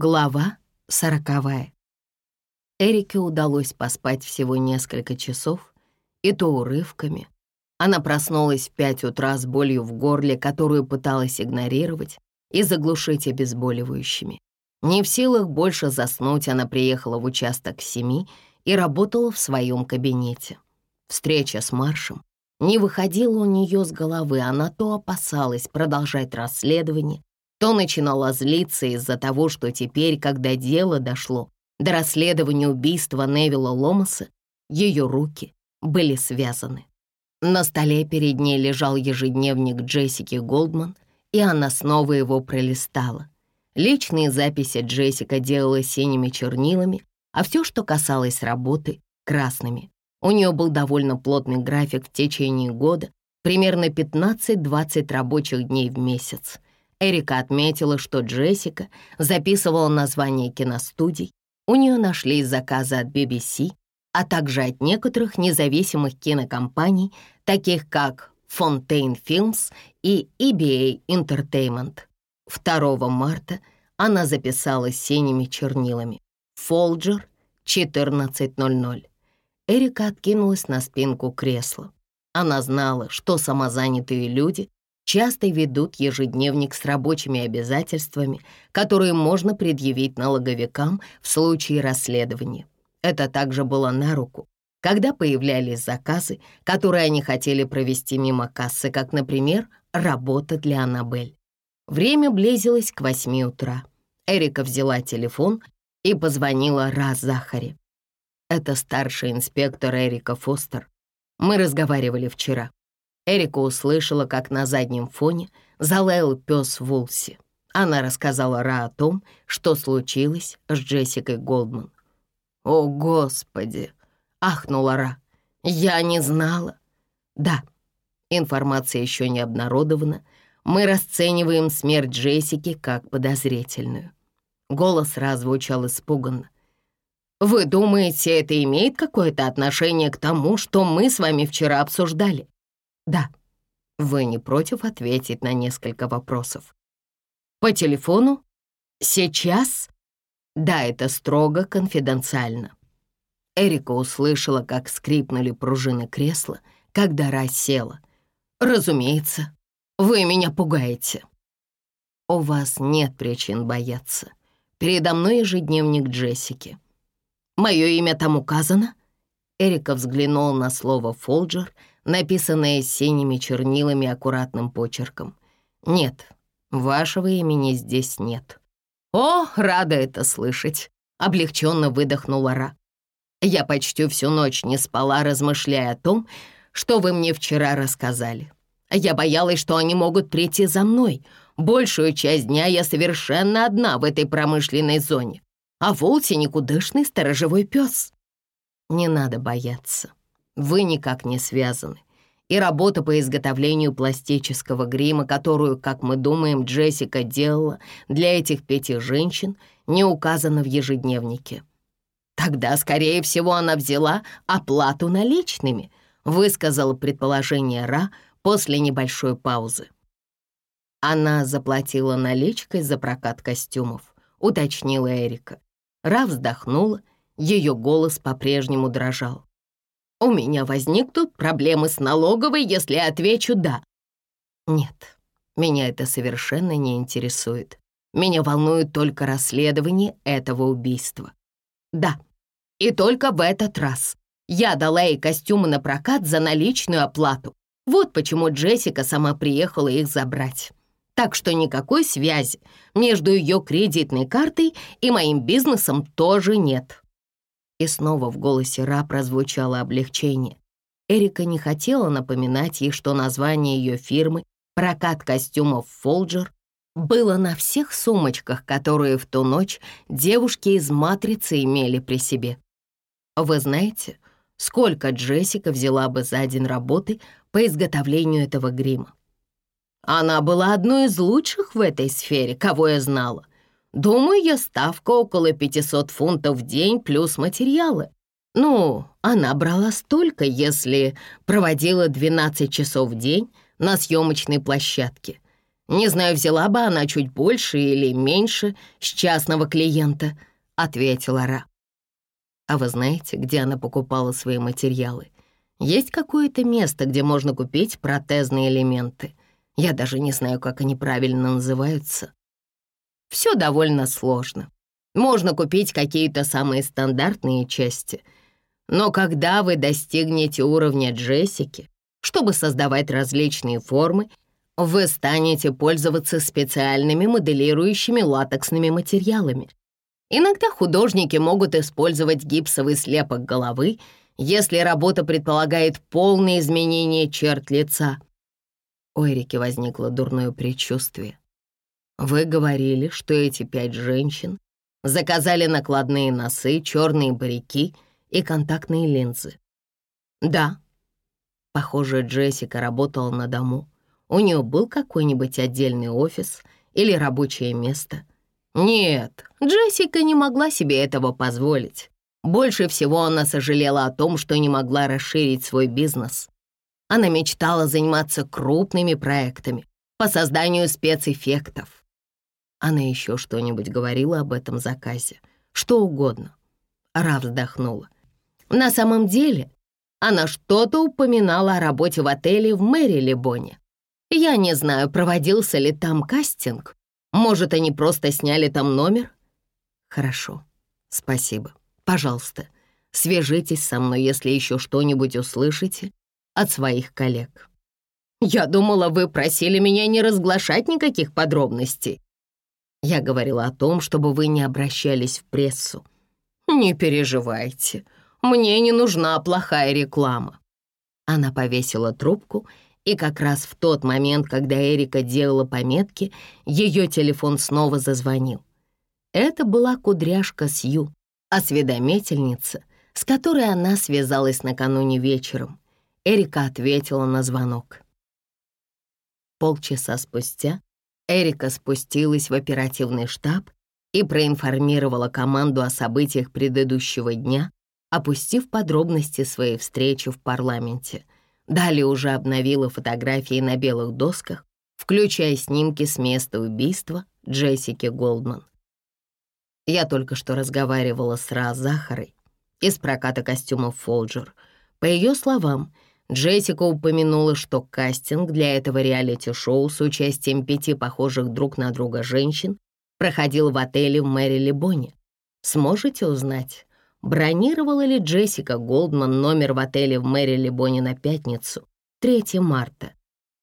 Глава сороковая. Эрике удалось поспать всего несколько часов, и то урывками. Она проснулась в пять утра с болью в горле, которую пыталась игнорировать и заглушить обезболивающими. Не в силах больше заснуть, она приехала в участок семи и работала в своем кабинете. Встреча с Маршем не выходила у нее с головы, она то опасалась продолжать расследование, то начинала злиться из-за того, что теперь, когда дело дошло до расследования убийства Невилла Ломаса, ее руки были связаны. На столе перед ней лежал ежедневник Джессики Голдман, и она снова его пролистала. Личные записи Джессика делала синими чернилами, а все, что касалось работы, — красными. У нее был довольно плотный график в течение года, примерно 15-20 рабочих дней в месяц — Эрика отметила, что Джессика записывала названия киностудий, у нее нашлись заказы от BBC, а также от некоторых независимых кинокомпаний, таких как Fontaine Films и EBA Entertainment. 2 марта она записала синими чернилами «Фолджер 14.00». Эрика откинулась на спинку кресла. Она знала, что самозанятые люди часто ведут ежедневник с рабочими обязательствами, которые можно предъявить налоговикам в случае расследования. Это также было на руку, когда появлялись заказы, которые они хотели провести мимо кассы, как, например, работа для Аннабель. Время близилось к восьми утра. Эрика взяла телефон и позвонила Ра Захаре. Это старший инспектор Эрика Фостер. Мы разговаривали вчера. Эрика услышала, как на заднем фоне залаял пес Вулси. Она рассказала Ра о том, что случилось с Джессикой Голдман. «О, Господи!» — ахнула Ра. «Я не знала». «Да, информация еще не обнародована. Мы расцениваем смерть Джессики как подозрительную». Голос Ра звучал испуганно. «Вы думаете, это имеет какое-то отношение к тому, что мы с вами вчера обсуждали?» «Да». «Вы не против ответить на несколько вопросов?» «По телефону? Сейчас?» «Да, это строго конфиденциально». Эрика услышала, как скрипнули пружины кресла, когда Ра села. «Разумеется, вы меня пугаете». «У вас нет причин бояться. Передо мной ежедневник Джессики». «Мое имя там указано?» Эрика взглянула на слово «Фолджер», написанное синими чернилами аккуратным почерком. «Нет, вашего имени здесь нет». «О, рада это слышать!» — облегченно выдохнула Ра. «Я почти всю ночь не спала, размышляя о том, что вы мне вчера рассказали. Я боялась, что они могут прийти за мной. Большую часть дня я совершенно одна в этой промышленной зоне, а Волти — никудышный сторожевой пес». «Не надо бояться вы никак не связаны. И работа по изготовлению пластического грима, которую, как мы думаем, Джессика делала для этих пяти женщин, не указана в ежедневнике. Тогда, скорее всего, она взяла оплату наличными, высказала предположение Ра после небольшой паузы. Она заплатила наличкой за прокат костюмов, уточнила Эрика. Ра вздохнула, ее голос по-прежнему дрожал. У меня возникнут проблемы с налоговой, если я отвечу «да». Нет, меня это совершенно не интересует. Меня волнует только расследование этого убийства. Да, и только в этот раз. Я дала ей костюмы на прокат за наличную оплату. Вот почему Джессика сама приехала их забрать. Так что никакой связи между ее кредитной картой и моим бизнесом тоже нет. И снова в голосе Ра прозвучало облегчение. Эрика не хотела напоминать ей, что название ее фирмы «Прокат костюмов Фолджер» было на всех сумочках, которые в ту ночь девушки из «Матрицы» имели при себе. Вы знаете, сколько Джессика взяла бы за день работы по изготовлению этого грима? Она была одной из лучших в этой сфере, кого я знала. Думаю, я ставка около 500 фунтов в день плюс материалы. Ну, она брала столько, если проводила 12 часов в день на съемочной площадке. Не знаю, взяла бы она чуть больше или меньше с частного клиента», — ответила Ра. «А вы знаете, где она покупала свои материалы? Есть какое-то место, где можно купить протезные элементы? Я даже не знаю, как они правильно называются. Все довольно сложно. Можно купить какие-то самые стандартные части. Но когда вы достигнете уровня Джессики, чтобы создавать различные формы, вы станете пользоваться специальными моделирующими латексными материалами. Иногда художники могут использовать гипсовый слепок головы, если работа предполагает полное изменение черт лица. У Эрики возникло дурное предчувствие. Вы говорили, что эти пять женщин заказали накладные носы, черные парики и контактные линзы. Да. Похоже, Джессика работала на дому. У нее был какой-нибудь отдельный офис или рабочее место. Нет, Джессика не могла себе этого позволить. Больше всего она сожалела о том, что не могла расширить свой бизнес. Она мечтала заниматься крупными проектами по созданию спецэффектов, она еще что-нибудь говорила об этом заказе. Что угодно. Ра вздохнула. На самом деле, она что-то упоминала о работе в отеле в Мэри-Лебоне. Я не знаю, проводился ли там кастинг. Может, они просто сняли там номер? Хорошо, спасибо. Пожалуйста, свяжитесь со мной, если еще что-нибудь услышите от своих коллег. Я думала, вы просили меня не разглашать никаких подробностей. Я говорила о том, чтобы вы не обращались в прессу. Не переживайте, мне не нужна плохая реклама. Она повесила трубку, и как раз в тот момент, когда Эрика делала пометки, ее телефон снова зазвонил. Это была кудряшка Сью, осведомительница, с которой она связалась накануне вечером. Эрика ответила на звонок. Полчаса спустя Эрика спустилась в оперативный штаб и проинформировала команду о событиях предыдущего дня, опустив подробности своей встречи в парламенте. Далее уже обновила фотографии на белых досках, включая снимки с места убийства Джессики Голдман. Я только что разговаривала с Ра Захарой из проката костюмов «Фолджер». По ее словам, Джессика упомянула, что кастинг для этого реалити-шоу с участием пяти похожих друг на друга женщин проходил в отеле в Мэри-Лебоне. Сможете узнать, бронировала ли Джессика Голдман номер в отеле в Мэри-Лебоне на пятницу, 3 марта?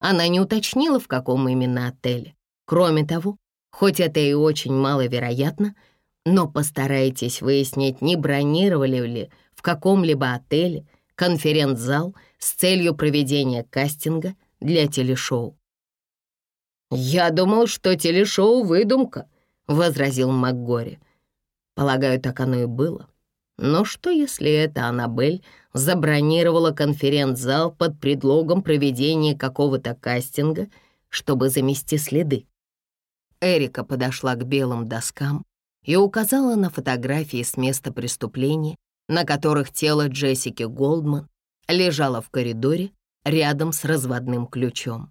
Она не уточнила, в каком именно отеле. Кроме того, хоть это и очень маловероятно, но постарайтесь выяснить, не бронировали ли в каком-либо отеле конференц-зал с целью проведения кастинга для телешоу. «Я думал, что телешоу — выдумка», — возразил МакГори. Полагаю, так оно и было. Но что, если это Аннабель забронировала конференц-зал под предлогом проведения какого-то кастинга, чтобы замести следы? Эрика подошла к белым доскам и указала на фотографии с места преступления, на которых тело Джессики Голдман лежало в коридоре рядом с разводным ключом.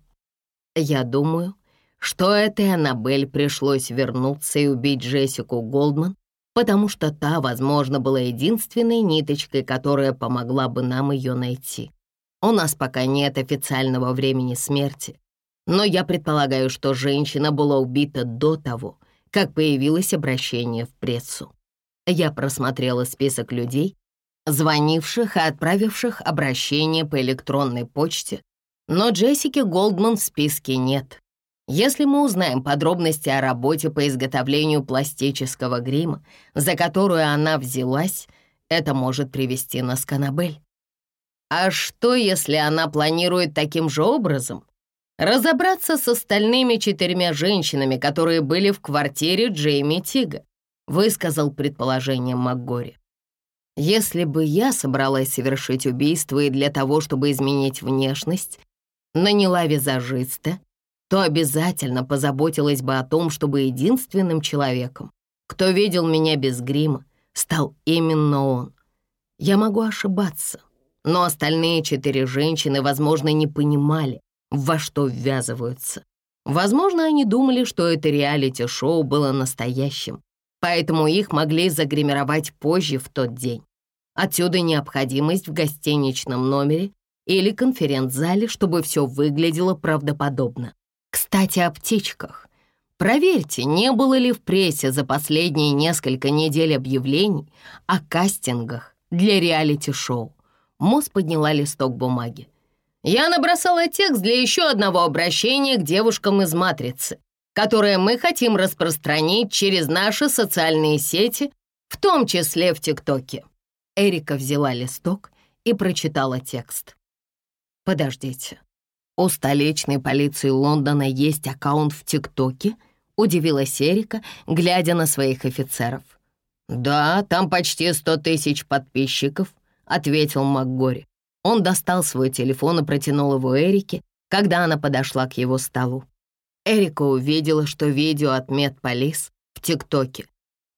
Я думаю, что этой Аннабель пришлось вернуться и убить Джессику Голдман, потому что та, возможно, была единственной ниточкой, которая помогла бы нам ее найти. У нас пока нет официального времени смерти, но я предполагаю, что женщина была убита до того, как появилось обращение в прессу. Я просмотрела список людей, звонивших и отправивших обращение по электронной почте, но Джессики Голдман в списке нет. Если мы узнаем подробности о работе по изготовлению пластического грима, за которую она взялась, это может привести нас к Аннабель. А что, если она планирует таким же образом разобраться с остальными четырьмя женщинами, которые были в квартире Джейми Тига? Высказал предположение МакГори. Если бы я собралась совершить убийство и для того, чтобы изменить внешность, наняла визажиста, то обязательно позаботилась бы о том, чтобы единственным человеком, кто видел меня без грима, стал именно он. Я могу ошибаться, но остальные четыре женщины, возможно, не понимали, во что ввязываются. Возможно, они думали, что это реалити-шоу было настоящим, поэтому их могли загримировать позже в тот день. Отсюда необходимость в гостиничном номере или конференц-зале, чтобы все выглядело правдоподобно. Кстати, о птичках. Проверьте, не было ли в прессе за последние несколько недель объявлений о кастингах для реалити-шоу. Мосс подняла листок бумаги. Я набросала текст для еще одного обращения к девушкам из «Матрицы», которое мы хотим распространить через наши социальные сети, в том числе в ТикТоке. Эрика взяла листок и прочитала текст. «Подождите, у столичной полиции Лондона есть аккаунт в ТикТоке?» — удивилась Эрика, глядя на своих офицеров. «Да, там почти сто тысяч подписчиков», — ответил МакГори. Он достал свой телефон и протянул его Эрике, когда она подошла к его столу. Эрика увидела, что видео от Медполис в ТикТоке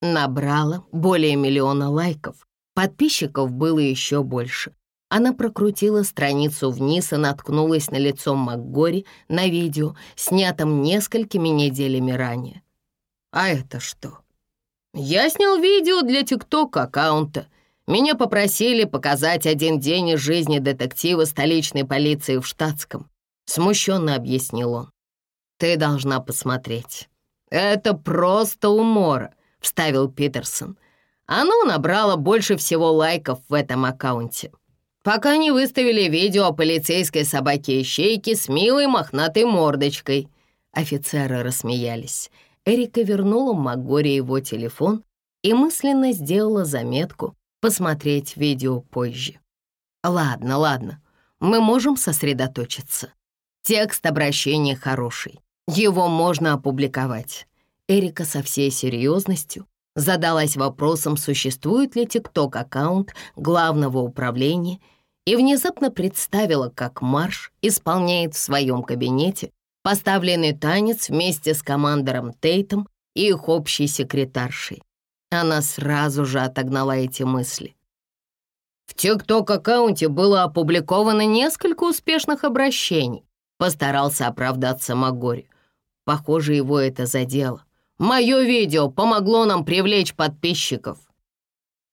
набрало более миллиона лайков. Подписчиков было еще больше. Она прокрутила страницу вниз и наткнулась на лицо МакГори на видео, снятом несколькими неделями ранее. «А это что?» «Я снял видео для ТикТок-аккаунта», меня попросили показать один день из жизни детектива столичной полиции в штатском. Смущенно объяснил он. Ты должна посмотреть. Это просто умора, вставил Питерсон. Оно набрало больше всего лайков в этом аккаунте. Пока не выставили видео о полицейской собаке-ищейке с милой мохнатой мордочкой. Офицеры рассмеялись. Эрика вернула Макгоре его телефон и мысленно сделала заметку, посмотреть видео позже. Ладно, ладно, мы можем сосредоточиться. Текст обращения хороший, его можно опубликовать. Эрика со всей серьезностью задалась вопросом, существует ли ТикТок-аккаунт главного управления и внезапно представила, как Марш исполняет в своем кабинете поставленный танец вместе с командором Тейтом и их общей секретаршей. Она сразу же отогнала эти мысли. В ТикТок-аккаунте было опубликовано несколько успешных обращений. Постарался оправдаться Магори. Похоже, его это задело. Мое видео помогло нам привлечь подписчиков.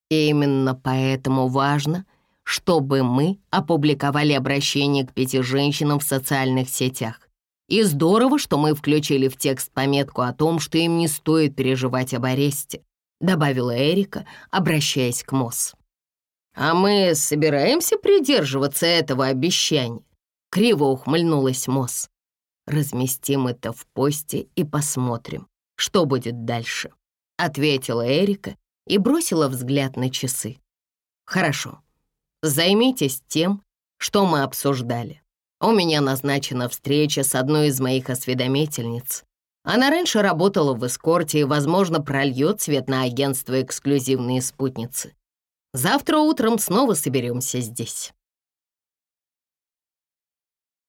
И именно поэтому важно, чтобы мы опубликовали обращение к пяти женщинам в социальных сетях. И здорово, что мы включили в текст пометку о том, что им не стоит переживать об аресте добавила Эрика, обращаясь к Мосс. «А мы собираемся придерживаться этого обещания?» Криво ухмыльнулась Мосс. «Разместим это в посте и посмотрим, что будет дальше», ответила Эрика и бросила взгляд на часы. «Хорошо, займитесь тем, что мы обсуждали. У меня назначена встреча с одной из моих осведомительниц. Она раньше работала в эскорте и, возможно, прольет свет на агентство «Эксклюзивные спутницы». Завтра утром снова соберемся здесь.